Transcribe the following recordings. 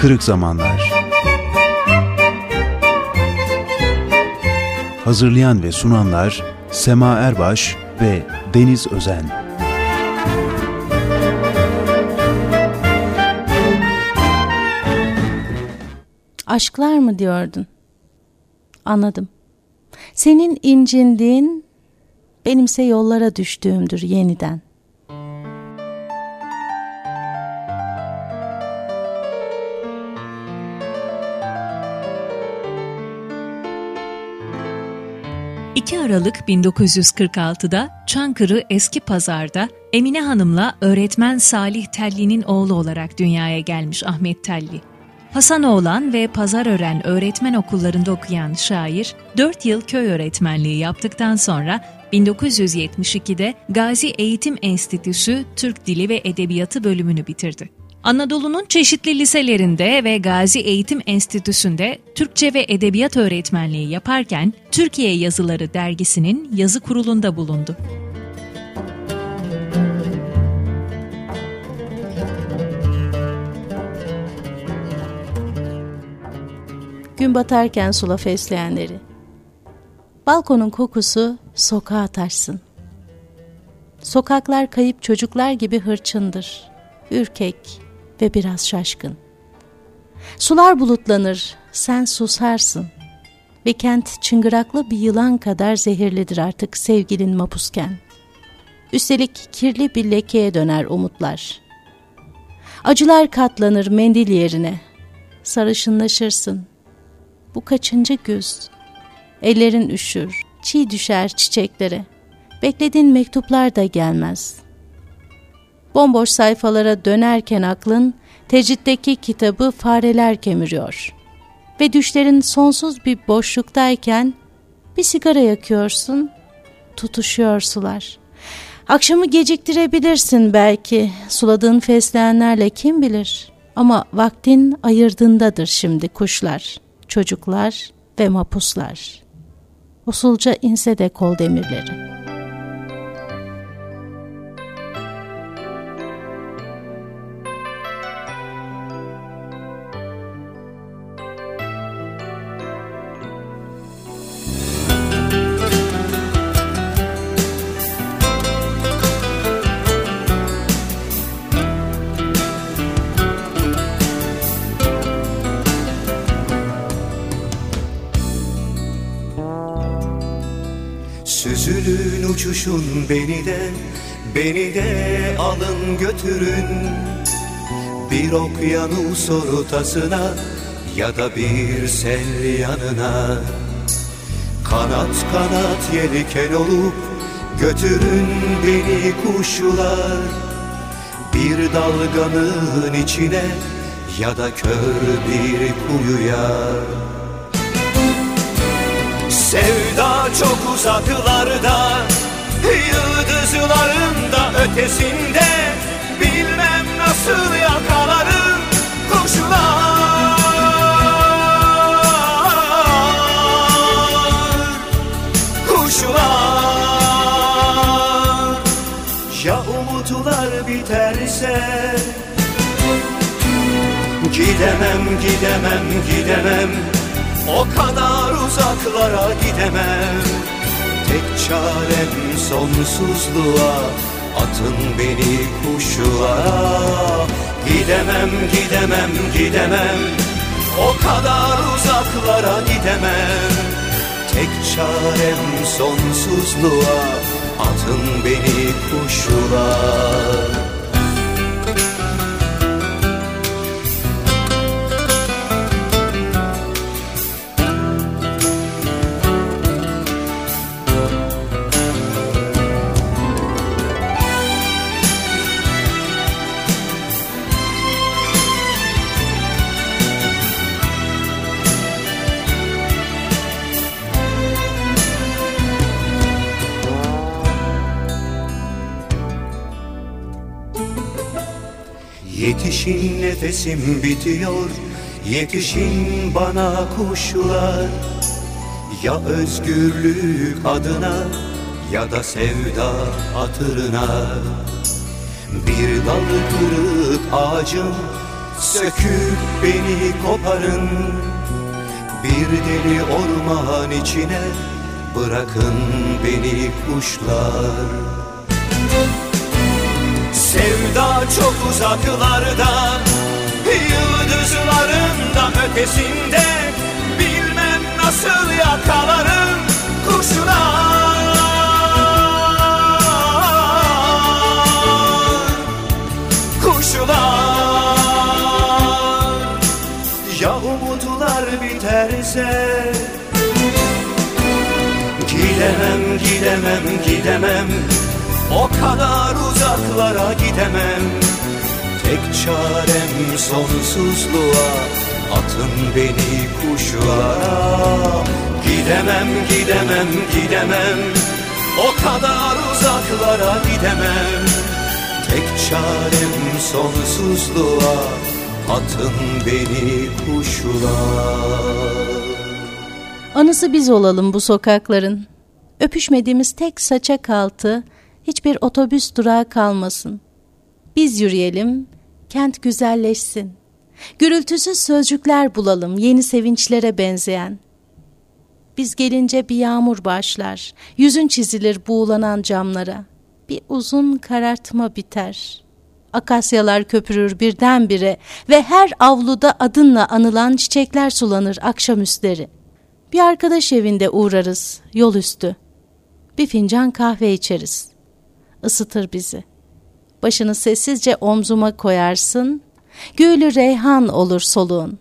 Kırık Zamanlar Hazırlayan ve sunanlar Sema Erbaş ve Deniz Özen Aşklar mı diyordun? Anladım. Senin incindiğin, benimse yollara düştüğümdür yeniden. Aralık 1946'da Çankırı Eski Pazar'da Emine Hanım'la öğretmen Salih Telli'nin oğlu olarak dünyaya gelmiş Ahmet Telli. Hasanoğlan ve Pazarören öğretmen okullarında okuyan şair, 4 yıl köy öğretmenliği yaptıktan sonra 1972'de Gazi Eğitim Enstitüsü Türk Dili ve Edebiyatı bölümünü bitirdi. Anadolu'nun çeşitli liselerinde ve Gazi Eğitim Enstitüsü'nde Türkçe ve Edebiyat öğretmenliği yaparken Türkiye Yazıları dergisinin yazı kurulunda bulundu. Gün batarken sula fesleğenleri. Balkonun kokusu sokağa taşsın. Sokaklar kayıp çocuklar gibi hırçındır. Ürkek, ve biraz şaşkın. Sular bulutlanır, sen susarsın ve kent çıngıraklı bir yılan kadar zehirlidir artık sevgilin mapusken. Üstelik kirli bir lekeye döner umutlar. Acılar katlanır mendil yerine. Sarışınlaşırsın. Bu kaçıncı güz? Ellerin üşür, çiğ düşer çiçeklere. Beklediğin mektuplar da gelmez. Bomboş sayfalara dönerken aklın, tecritteki kitabı fareler kemiriyor. Ve düşlerin sonsuz bir boşluktayken bir sigara yakıyorsun, tutuşuyor sular. Akşamı geciktirebilirsin belki, suladığın fesleğenlerle kim bilir. Ama vaktin ayırdığındadır şimdi kuşlar, çocuklar ve mapuslar. Usulca inse de kol demirleri.'' Beni de alın götürün. Bir okyanus ortasına Ya da bir sel yanına. Kanat kanat yelken olup Götürün beni kuşlar. Bir dalganın içine Ya da kör bir kuyuya. Sevda çok uzaklarda Yıldızların da ötesinde Bilmem nasıl yakalarım kuşlar. Kuşlar. Ya umutlar biterse? Gidemem, gidemem, gidemem. O kadar uzaklara gidemem Tek çarem sonsuzluğa Atın beni kuşlara. Gidemem, gidemem, gidemem. O kadar uzaklara gidemem. Tek çarem sonsuzluğa Atın beni kuşlara Yetişin nefesim bitiyor. Yetişin bana kuşlar. Ya özgürlük adına Ya da sevda hatırına. Bir dal kırık ağacım Söküp beni koparın. Bir deli orman içine Bırakın beni kuşlar Sevda çok uzaklarda Yıldızların da ötesinde. Bilmem nasıl yakalarım kuşlar Kuşlar Ya umutlar biterse? Gidemem, gidemem, gidemem kadar uzaklara gidemem. Tek çarem sonsuzluğa Atın beni kuşlara. Gidemem, gidemem, gidemem. O kadar uzaklara gidemem. Tek çarem sonsuzluğa Atın beni kuşlara Anısı biz olalım bu sokakların. Öpüşmediğimiz tek saçak altı hiçbir otobüs durağı kalmasın. Biz yürüyelim, kent güzelleşsin. Gürültüsüz sözcükler bulalım yeni sevinçlere benzeyen. Biz gelince bir yağmur başlar, yüzün çizilir buğulanan camlara. Bir uzun karartma biter. Akasyalar köpürür birdenbire ve her avluda adınla anılan çiçekler sulanır akşamüstleri. Bir arkadaş evinde uğrarız yol üstü. Bir fincan kahve içeriz. Isıtır bizi. Başını sessizce omzuma koyarsın. Gülü reyhan olur soluğun.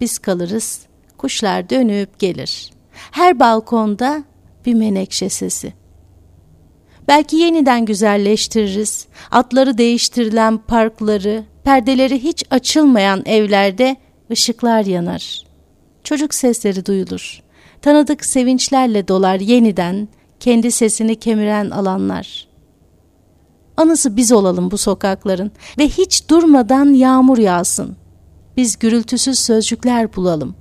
Biz kalırız, kuşlar dönüp gelir. Her balkonda bir menekşe sesi. Belki yeniden güzelleştiririz. Atları değiştirilen parkları, perdeleri hiç açılmayan evlerde ışıklar yanar. Çocuk sesleri duyulur. Tanıdık sevinçlerle dolar yeniden kendi sesini kemiren alanlar. Anısı biz olalım bu sokakların ve hiç durmadan yağmur yağsın. Biz gürültüsüz sözcükler bulalım.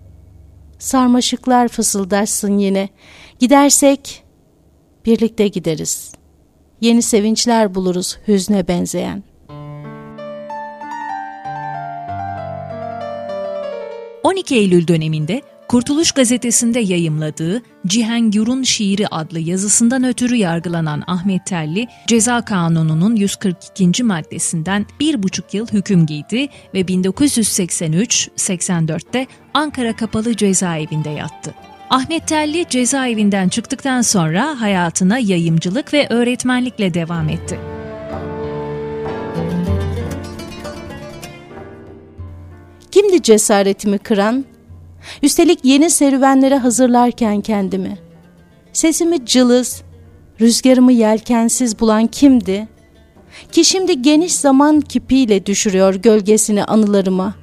Sarmaşıklar fısıldaşsın yine. Gidersek birlikte gideriz. Yeni sevinçler buluruz hüzne benzeyen.'' 12 Eylül döneminde Kurtuluş Gazetesi'nde yayımladığı Cihangir'un Şiiri adlı yazısından ötürü yargılanan Ahmet Telli, Ceza Kanunu'nun 142. maddesinden bir buçuk yıl hüküm giydi ve 1983-84'te Ankara Kapalı Cezaevinde yattı. Ahmet Telli cezaevinden çıktıktan sonra hayatına yayımcılık ve öğretmenlikle devam etti. Kimdi cesaretimi kıran? Üstelik yeni serüvenlere hazırlarken kendimi. Sesimi cılız, rüzgarımı yelkensiz bulan kimdi? Ki şimdi geniş zaman kipiyle düşürüyor gölgesini anılarıma.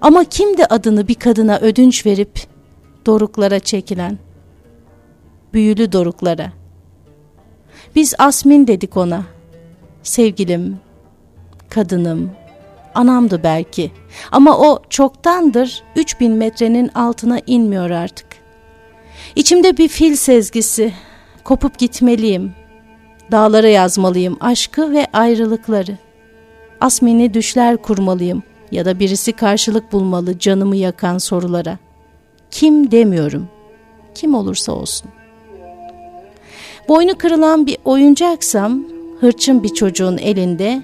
Ama kimdi adını bir kadına ödünç verip doruklara çekilen? Büyülü doruklara. Biz Asmin dedik ona. Sevgilim, kadınım, anamdı belki. Ama o çoktandır 3000 metrenin altına inmiyor artık. İçimde bir fil sezgisi. Kopup gitmeliyim. Dağlara yazmalıyım aşkı ve ayrılıkları. Asmini düşler kurmalıyım ya da birisi karşılık bulmalı canımı yakan sorulara. Kim demiyorum. Kim olursa olsun. Boynu kırılan bir oyuncaksam hırçın bir çocuğun elinde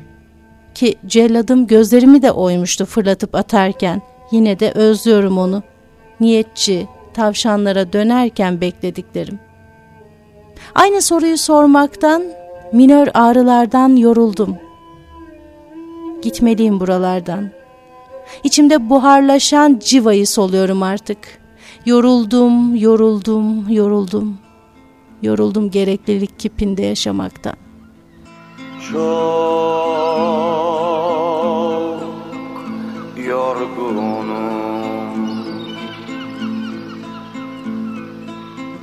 ki celladım gözlerimi de oymuştu fırlatıp atarken. Yine de özlüyorum onu. Niyetçi, tavşanlara dönerken beklediklerim. Aynı soruyu sormaktan, minör ağrılardan yoruldum. Gitmeliyim buralardan. İçimde buharlaşan civayı soluyorum artık. Yoruldum, yoruldum, yoruldum. Yoruldum gereklilik kipinde yaşamaktan. Çok yorgunum.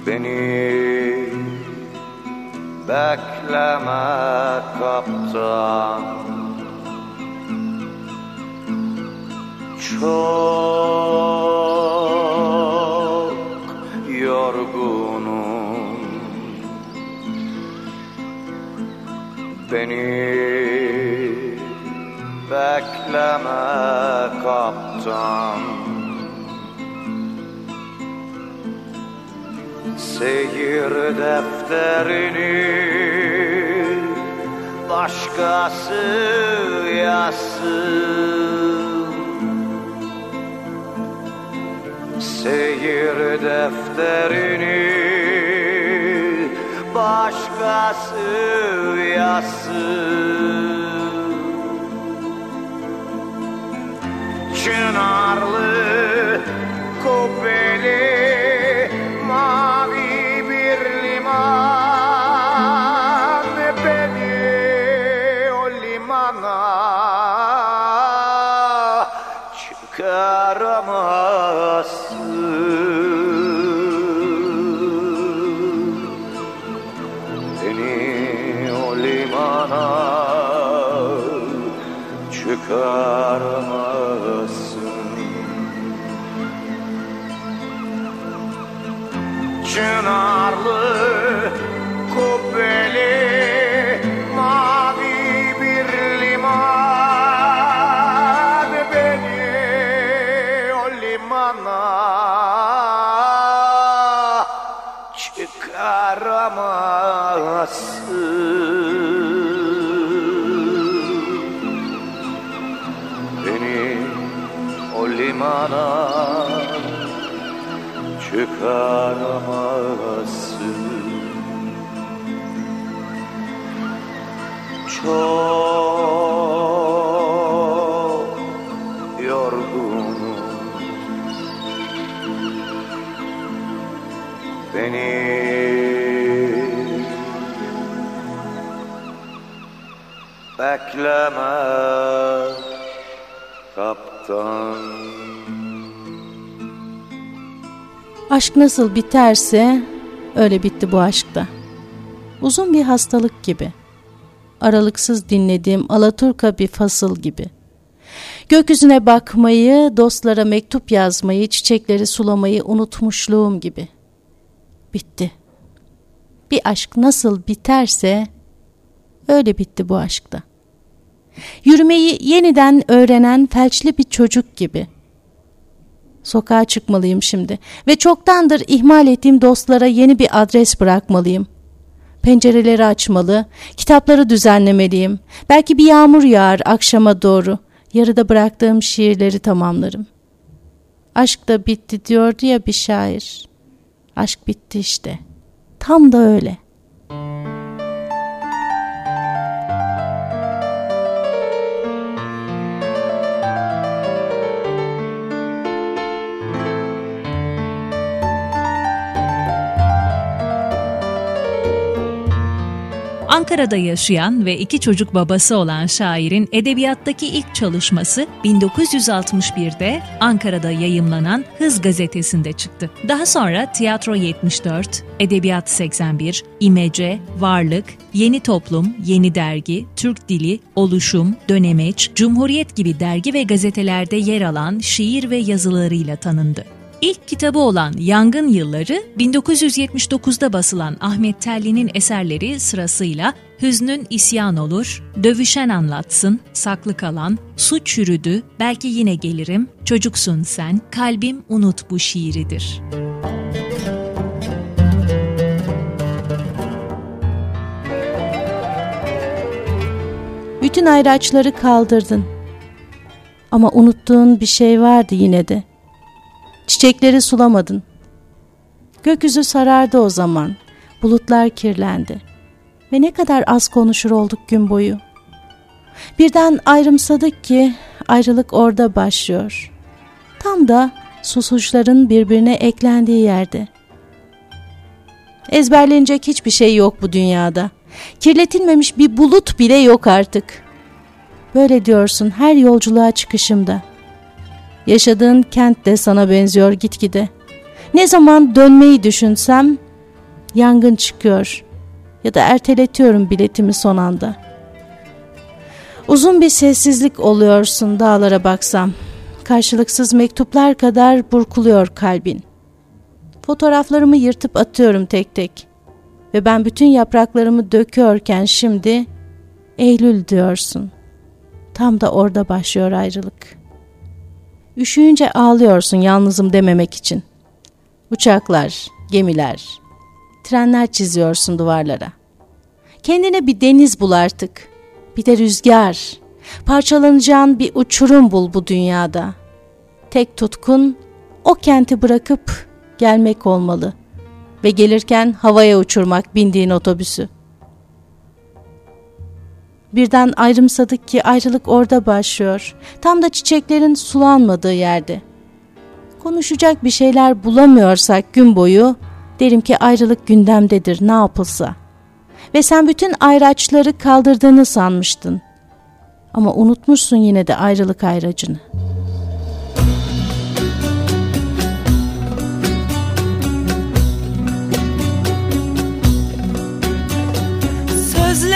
Beni bekleme kaptan. Çok Beni. Bekleme kaptan. Seyir defterini başkası yazsın. Seyir defterini başkası yazsın Çınarlı kubbeli çıkaramazsın Çınarlı çıkaramazsın Çok Aşk nasıl biterse öyle bitti bu aşkta. Uzun bir hastalık gibi. Aralıksız dinlediğim Alaturka bir fasıl gibi. Gökyüzüne bakmayı, dostlara mektup yazmayı, çiçekleri sulamayı unutmuşluğum gibi. Bitti. Bir aşk nasıl biterse öyle bitti bu aşkta. Yürümeyi yeniden öğrenen felçli bir çocuk gibi.'' Sokağa çıkmalıyım şimdi ve çoktandır ihmal ettiğim dostlara yeni bir adres bırakmalıyım. Pencereleri açmalı, kitapları düzenlemeliyim. Belki bir yağmur yağar akşama doğru. Yarıda bıraktığım şiirleri tamamlarım. Aşk da bitti diyordu ya bir şair. Aşk bitti işte. Tam da öyle. Ankara'da yaşayan ve iki çocuk babası olan şairin edebiyattaki ilk çalışması 1961'de Ankara'da yayımlanan Hız gazetesinde çıktı. Daha sonra Tiyatro 74, Edebiyat 81, İmece, Varlık, Yeni Toplum, Yeni Dergi, Türk Dili, Oluşum, Dönemeç, Cumhuriyet gibi dergi ve gazetelerde yer alan şiir ve yazılarıyla tanındı. İlk kitabı olan Yangın Yılları 1979'da basılan Ahmet Telli'nin eserleri sırasıyla Hüznün İsyan Olur, Dövüşen Anlatsın, Saklı Kalan, Su Çürüdü, Belki Yine Gelirim, Çocuksun Sen, Kalbim Unut Bu şiiridir. Bütün ayraçları kaldırdın. Ama unuttuğun bir şey vardı yine de. Çiçekleri sulamadın. Gökyüzü sarardı o zaman. Bulutlar kirlendi. Ve ne kadar az konuşur olduk gün boyu. Birden ayrımsadık ki ayrılık orada başlıyor. Tam da susuşların birbirine eklendiği yerde. Ezberlenecek hiçbir şey yok bu dünyada. Kirletilmemiş bir bulut bile yok artık. Böyle diyorsun her yolculuğa çıkışımda. Yaşadığın kent de sana benziyor gitgide. Ne zaman dönmeyi düşünsem yangın çıkıyor ya da erteletiyorum biletimi son anda. Uzun bir sessizlik oluyorsun dağlara baksam. Karşılıksız mektuplar kadar burkuluyor kalbin. Fotoğraflarımı yırtıp atıyorum tek tek. Ve ben bütün yapraklarımı döküyorken şimdi Eylül diyorsun. Tam da orada başlıyor ayrılık. Üşüyünce ağlıyorsun yalnızım dememek için. Uçaklar, gemiler, trenler çiziyorsun duvarlara. Kendine bir deniz bul artık. Bir de rüzgar. Parçalanacağın bir uçurum bul bu dünyada. Tek tutkun o kenti bırakıp gelmek olmalı ve gelirken havaya uçurmak bindiğin otobüsü. Birden ayrımsadık ki ayrılık orada başlıyor. Tam da çiçeklerin sulanmadığı yerde. Konuşacak bir şeyler bulamıyorsak gün boyu derim ki ayrılık gündemdedir ne yapılsa. Ve sen bütün ayraçları kaldırdığını sanmıştın. Ama unutmuşsun yine de ayrılık ayracını.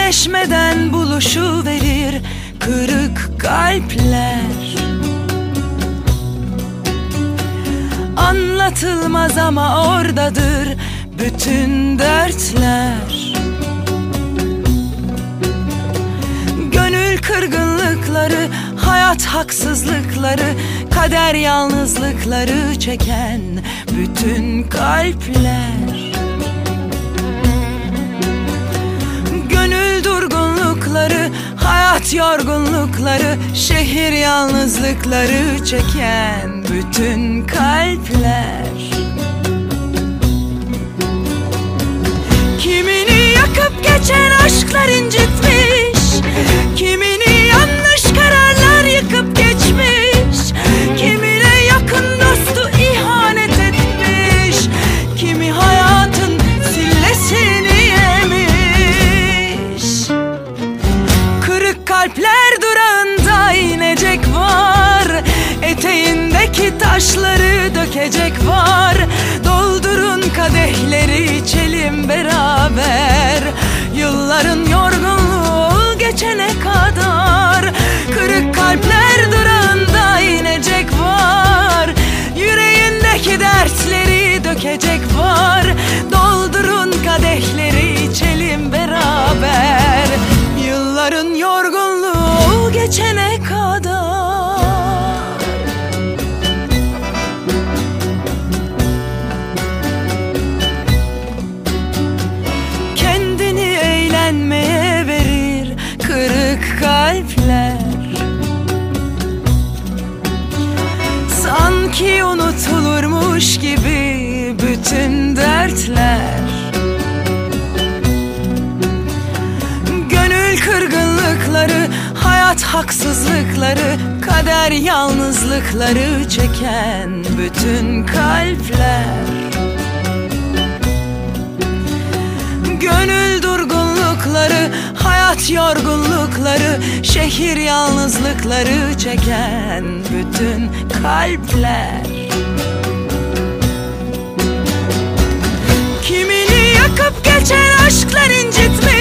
Sözleşmeden buluşu verir kırık kalpler. Anlatılmaz ama oradadır bütün dertler. Gönül kırgınlıkları, hayat haksızlıkları Kader yalnızlıkları çeken bütün kalpler durgunlukları, hayat yorgunlukları Şehir yalnızlıkları çeken bütün kalpler. Kimini yakıp geçen aşklar incitmiş Kimini Eteğindeki taşları dökecek var. Doldurun kadehleri içelim beraber. Yılların yorgunluğu bütün dertler. Gönül kırgınlıkları, hayat haksızlıkları Kader yalnızlıkları çeken bütün kalpler. Gönül durgunlukları, hayat yorgunlukları Şehir yalnızlıkları çeken bütün kalpler Kimini yakıp geçen aşklar incitmiş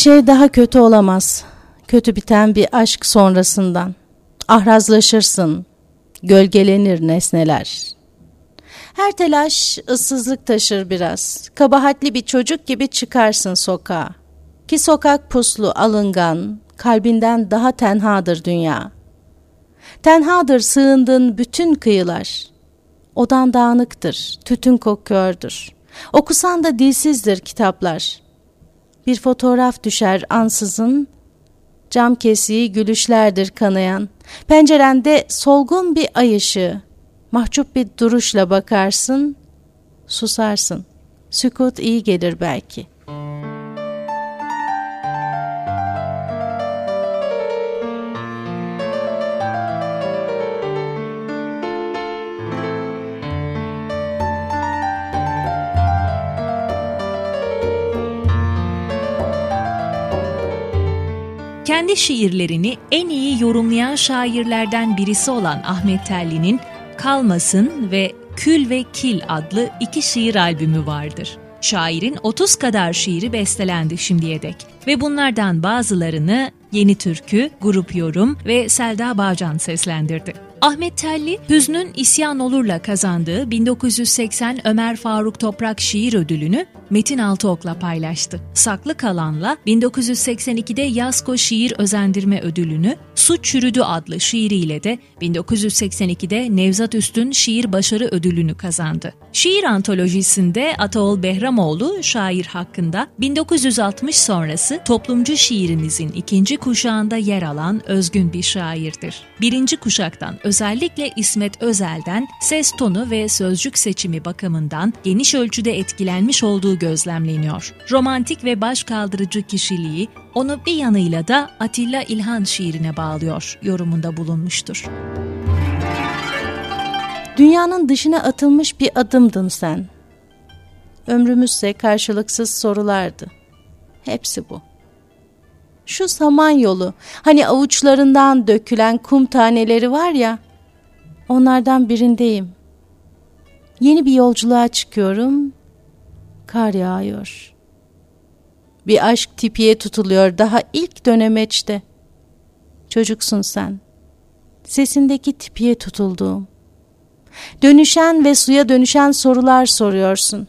şey daha kötü olamaz. Kötü biten bir aşk sonrasından. Ahrazlaşırsın. Gölgelenir nesneler. Her telaş ıssızlık taşır biraz. Kabahatli bir çocuk gibi çıkarsın sokağa. Ki sokak puslu, alıngan, kalbinden daha tenhadır dünya. Tenhadır sığındığın bütün kıyılar. Odan dağınıktır, tütün kokuyordur. Okusan da dilsizdir kitaplar. Bir fotoğraf düşer ansızın, cam kesiği gülüşlerdir kanayan. Pencerende solgun bir ay ışığı. Mahcup bir duruşla bakarsın, susarsın. Sükut iyi gelir belki.'' Kendi şiirlerini en iyi yorumlayan şairlerden birisi olan Ahmet Telli'nin Kalmasın ve Kül ve Kil adlı iki şiir albümü vardır. Şairin 30 kadar şiiri bestelendi şimdiye dek ve bunlardan bazılarını Yeni Türkü, Grup Yorum ve Selda Bağcan seslendirdi. Ahmet Telli, Hüznün İsyan Olur'la kazandığı 1980 Ömer Faruk Toprak Şiir Ödülünü Metin Altıok'la paylaştı. Saklı Kalan'la 1982'de Yasko Şiir Özendirme Ödülünü, Su Çürüdü adlı şiiriyle de 1982'de Nevzat Üstün Şiir Başarı Ödülünü kazandı. Şiir antolojisinde Ataol Behramoğlu şair hakkında 1960 sonrası toplumcu şiirimizin ikinci kuşağında yer alan özgün bir şairdir. Birinci kuşaktan özellikle İsmet Özel'den ses tonu ve sözcük seçimi bakımından geniş ölçüde etkilenmiş olduğu gözlemleniyor. Romantik ve başkaldırıcı kişiliği onu bir yanıyla da Atilla İlhan şiirine bağlıyor yorumunda bulunmuştur. Dünyanın dışına atılmış bir adımdın sen. Ömrümüzse karşılıksız sorulardı. Hepsi bu. Şu saman yolu, hani avuçlarından dökülen kum taneleri var ya, onlardan birindeyim. Yeni bir yolculuğa çıkıyorum, kar yağıyor. Bir aşk tipiye tutuluyor daha ilk dönemeçte. Çocuksun sen. Sesindeki tipiye tutulduğum. Dönüşen ve suya dönüşen sorular soruyorsun.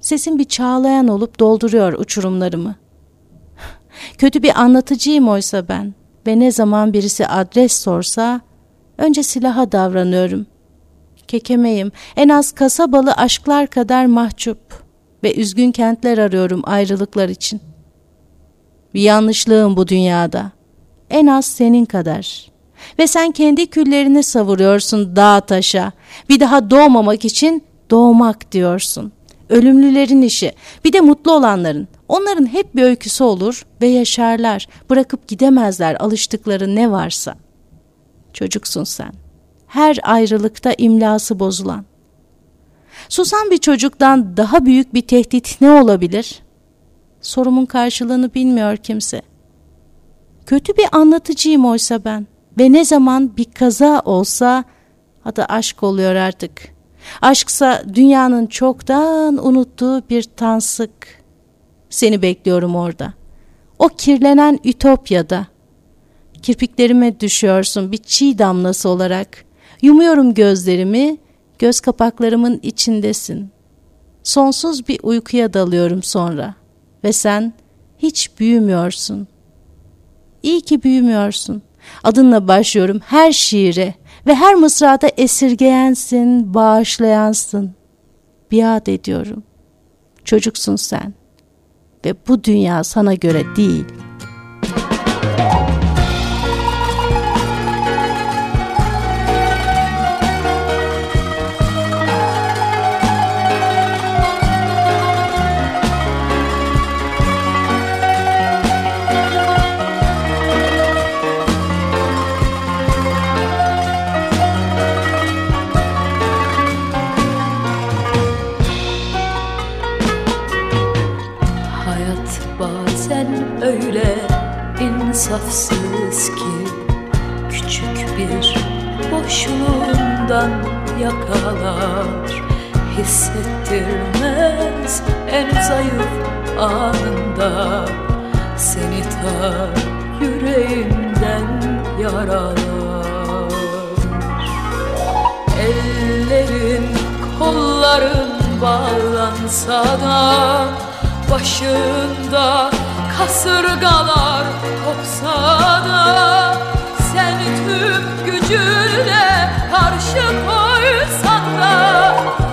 Sesin bir çağlayan olup dolduruyor uçurumlarımı. Kötü bir anlatıcıyım oysa ben ve ne zaman birisi adres sorsa önce silaha davranıyorum. Kekemeyim, en az kasabalı aşklar kadar mahcup ve üzgün kentler arıyorum ayrılıklar için. Bir yanlışlığım bu dünyada. En az senin kadar. Ve sen kendi küllerini savuruyorsun dağ taşa. Bir daha doğmamak için doğmak diyorsun. Ölümlülerin işi. Bir de mutlu olanların. Onların hep bir öyküsü olur ve yaşarlar. Bırakıp gidemezler alıştıkları ne varsa. Çocuksun sen. Her ayrılıkta imlası bozulan. Susan bir çocuktan daha büyük bir tehdit ne olabilir? Sorumun karşılığını bilmiyor kimse. Kötü bir anlatıcıyım oysa ben ve ne zaman bir kaza olsa adı aşk oluyor artık. Aşksa dünyanın çoktan unuttuğu bir tansık. Seni bekliyorum orada. O kirlenen ütopyada. Kirpiklerime düşüyorsun bir çiğ damlası olarak. Yumuyorum gözlerimi, göz kapaklarımın içindesin. Sonsuz bir uykuya dalıyorum sonra ve sen hiç büyümüyorsun. İyi ki büyümüyorsun. Adınla başlıyorum her şiire ve her mısrada esirgeyensin, bağışlayansın. Biat ediyorum. Çocuksun sen ve bu dünya sana göre değil.'' Boşluğundan yakalar Hissettirmez en zayıf anında. Seni ta yüreğinden yaralar. Ellerin kolların bağlansa da Başında kasırgalar kopsa da Sen tüm gücünle karşı koysan da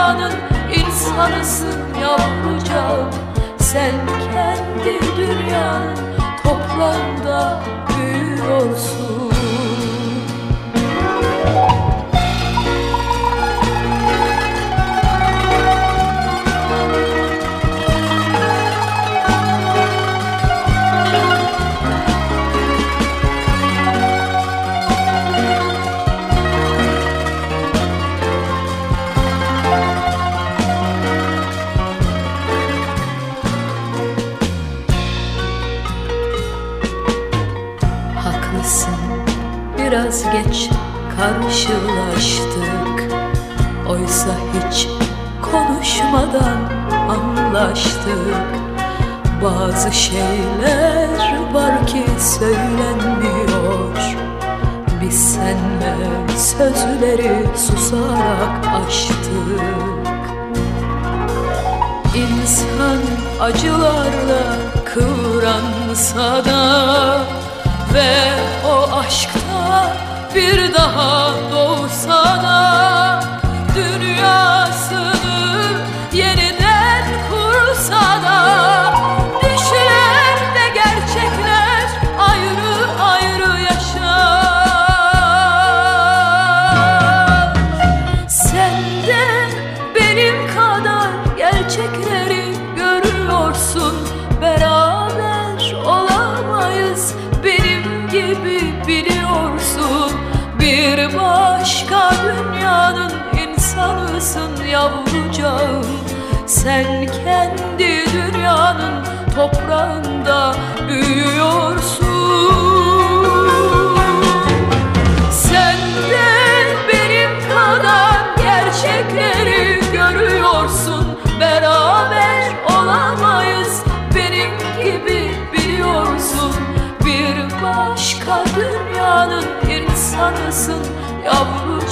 dünyanın insanısın yavrucağım Sen kendi dünyanın toprağında büyüyorsun geç karşılaştık. Oysa hiç konuşmadan anlaştık. Bazı şeyler var ki söylenmiyor. Biz senle sözleri susarak aştık İnsan acılarla kıvransa da Ve o aşkta bir daha doğsa da Dünyasını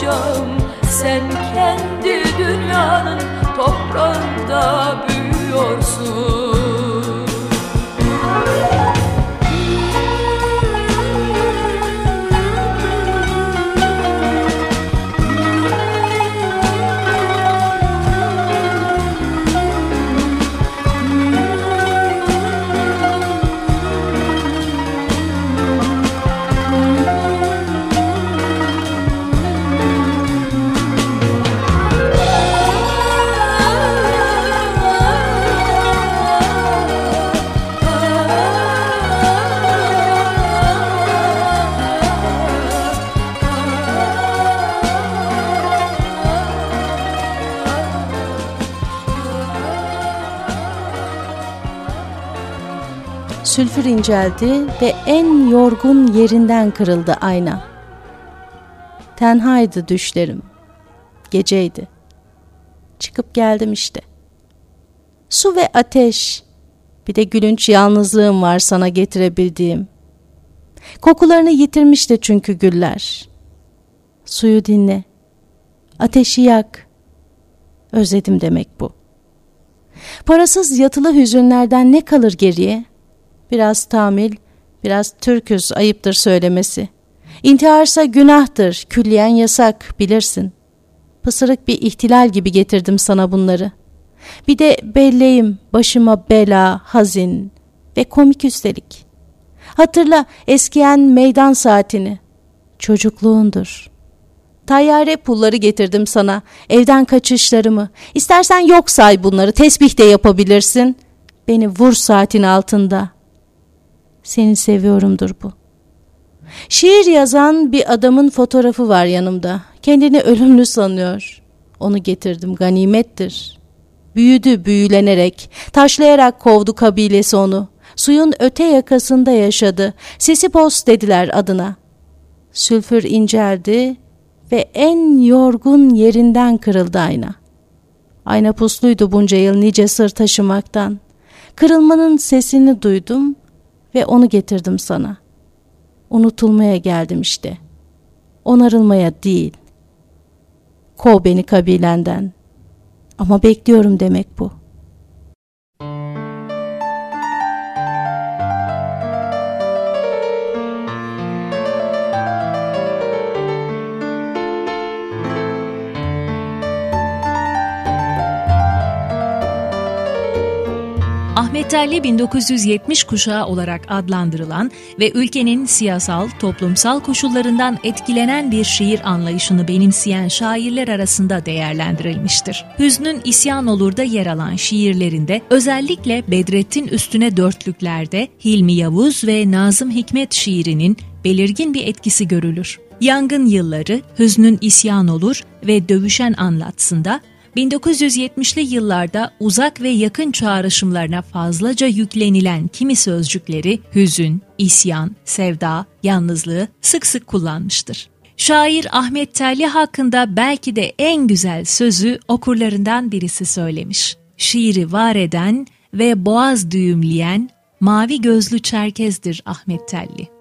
yavrucağım Sen kendi dünyanın toprağında büyüyorsun inceldi ve en yorgun yerinden kırıldı ayna. Tenhaydı düşlerim. Geceydi. Çıkıp geldim işte. Su ve ateş. Bir de gülünç yalnızlığım var sana getirebildiğim. Kokularını yitirmişti çünkü güller. Suyu dinle. Ateşi yak. Özledim demek bu. Parasız yatılı hüzünlerden ne kalır geriye? Biraz tamil, Biraz Türküz ayıptır söylemesi. İntiharsa günahtır, külliyen yasak bilirsin. Pısırık bir ihtilal gibi getirdim sana bunları. Bir de belleyim başıma bela, hazin ve komik üstelik. Hatırla eskiyen meydan saatini. Çocukluğundur. Tayyare pulları getirdim sana, evden kaçışlarımı. İstersen yok say bunları, tesbih de yapabilirsin. Beni vur saatin altında. Seni seviyorumdur bu. Şiir yazan bir adamın fotoğrafı var yanımda. Kendini ölümlü sanıyor. Onu getirdim ganimettir. Büyüdü büyülenerek, taşlayarak kovdu kabilesi onu. Suyun öte yakasında yaşadı. Sisipos dediler adına. Sülfür inceldi ve en yorgun yerinden kırıldı ayna. Ayna pusluydu bunca yıl nice sır taşımaktan. Kırılmanın sesini duydum ve onu getirdim sana. Unutulmaya geldim işte. Onarılmaya değil. Kov beni kabilenden. Ama bekliyorum demek bu. Ahmet Telli 1970 kuşağı olarak adlandırılan ve ülkenin siyasal, toplumsal koşullarından etkilenen bir şiir anlayışını benimseyen şairler arasında değerlendirilmiştir. Hüznün İsyan Olur'da yer alan şiirlerinde özellikle Bedrettin Üstüne Dörtlüklerde Hilmi Yavuz ve Nazım Hikmet şiirinin belirgin bir etkisi görülür. Yangın yılları, Hüznün İsyan Olur ve Dövüşen Anlatsında 1970'li yıllarda uzak ve yakın çağrışımlarına fazlaca yüklenilen kimi sözcükleri hüzün, isyan, sevda, yalnızlığı sık sık kullanmıştır. Şair Ahmet Telli hakkında belki de en güzel sözü okurlarından birisi söylemiş. Şiiri var eden ve boğaz düğümleyen mavi gözlü Çerkez'dir Ahmet Telli.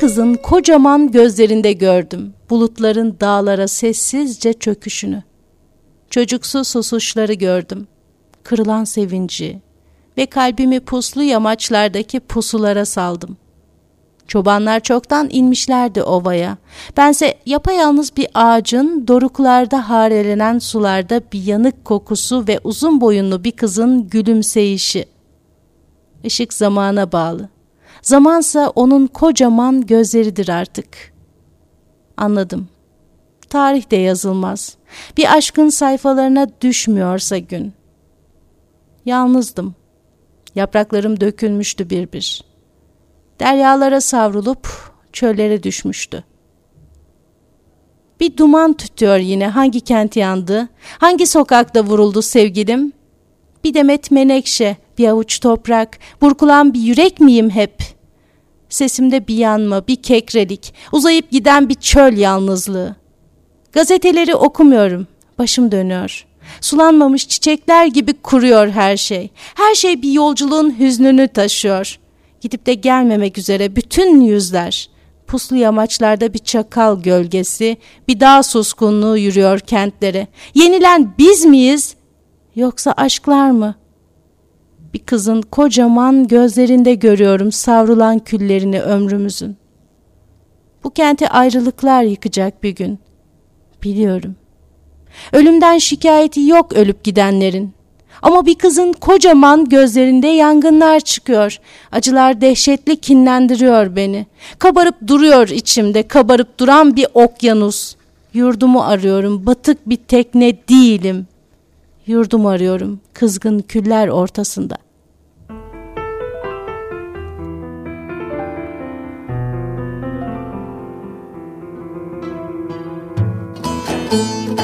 Kızın kocaman gözlerinde gördüm bulutların dağlara sessizce çöküşünü. Çocuksu susuşları gördüm. Kırılan sevinci ve kalbimi puslu yamaçlardaki pusulara saldım. Çobanlar çoktan inmişlerdi ovaya. Bense yapayalnız bir ağacın doruklarda harelenen sularda bir yanık kokusu ve uzun boyunlu bir kızın gülümseyişi. Işık zamana bağlı. Zamansa onun kocaman gözleridir artık. Anladım. Tarih de yazılmaz. Bir aşkın sayfalarına düşmüyorsa gün. Yalnızdım. Yapraklarım dökülmüştü bir bir. Deryalara savrulup çöllere düşmüştü. Bir duman tütüyor yine hangi kent yandı, hangi sokakta vuruldu sevgilim? Bir demet menekşe, bir avuç toprak, burkulan bir yürek miyim hep?'' Sesimde bir yanma, bir kekrelik, uzayıp giden bir çöl yalnızlığı. Gazeteleri okumuyorum, başım dönüyor. Sulanmamış çiçekler gibi kuruyor her şey. Her şey bir yolculuğun hüznünü taşıyor. Gidip de gelmemek üzere bütün yüzler. Puslu yamaçlarda bir çakal gölgesi, bir dağ suskunluğu yürüyor kentlere. Yenilen biz miyiz? Yoksa aşklar mı?'' Bir kızın kocaman gözlerinde görüyorum savrulan küllerini ömrümüzün. Bu kenti ayrılıklar yıkacak bir gün. Biliyorum. Ölümden şikayeti yok ölüp gidenlerin. Ama bir kızın kocaman gözlerinde yangınlar çıkıyor. Acılar dehşetli kinlendiriyor beni. Kabarıp duruyor içimde, kabarıp duran bir okyanus. Yurdumu arıyorum, batık bir tekne değilim. Yurdumu arıyorum, kızgın küller ortasında. Memleket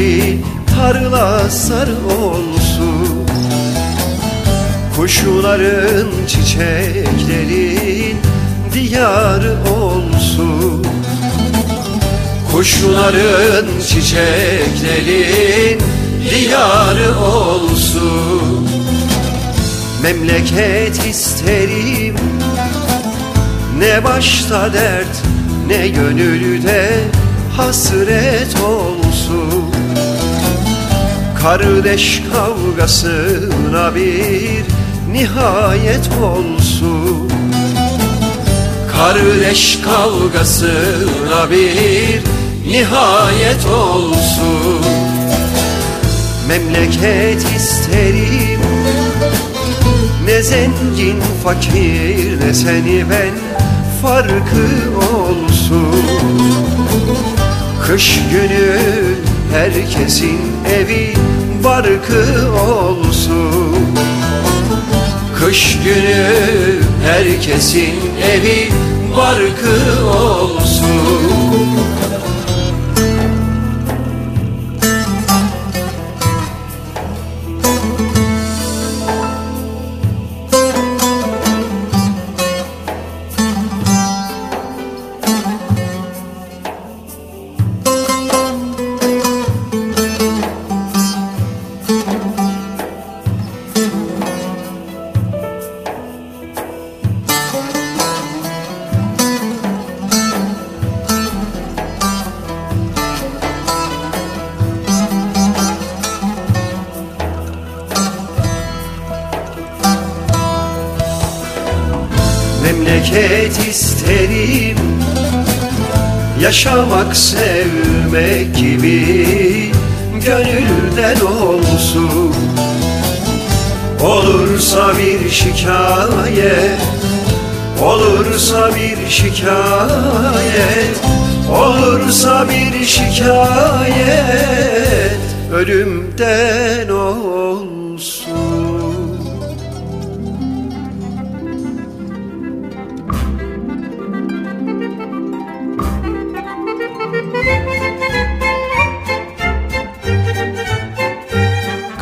yeşil, tarla sarı olsun. Kuşların, çiçeklerin diyarı olsun. Kuşların, çiçeklerin diyarı olsun. Memleket isterim. Ne başta dert ne gönülde hasret olsun Kardeş kavgasına bir nihayet olsun. Kardeş kavgasına bir nihayet olsun. Memleket isterim Ne zengin fakir ne seni ben farkı olsun. Kış günü herkesin evi barkı olsun. Kış günü herkesin evi barkı olsun memleket isterim. Yaşamak sevmek gibi gönülden olsun. Olursa bir şikayet Olursa bir şikayet Olursa bir şikayet Ölümden olsun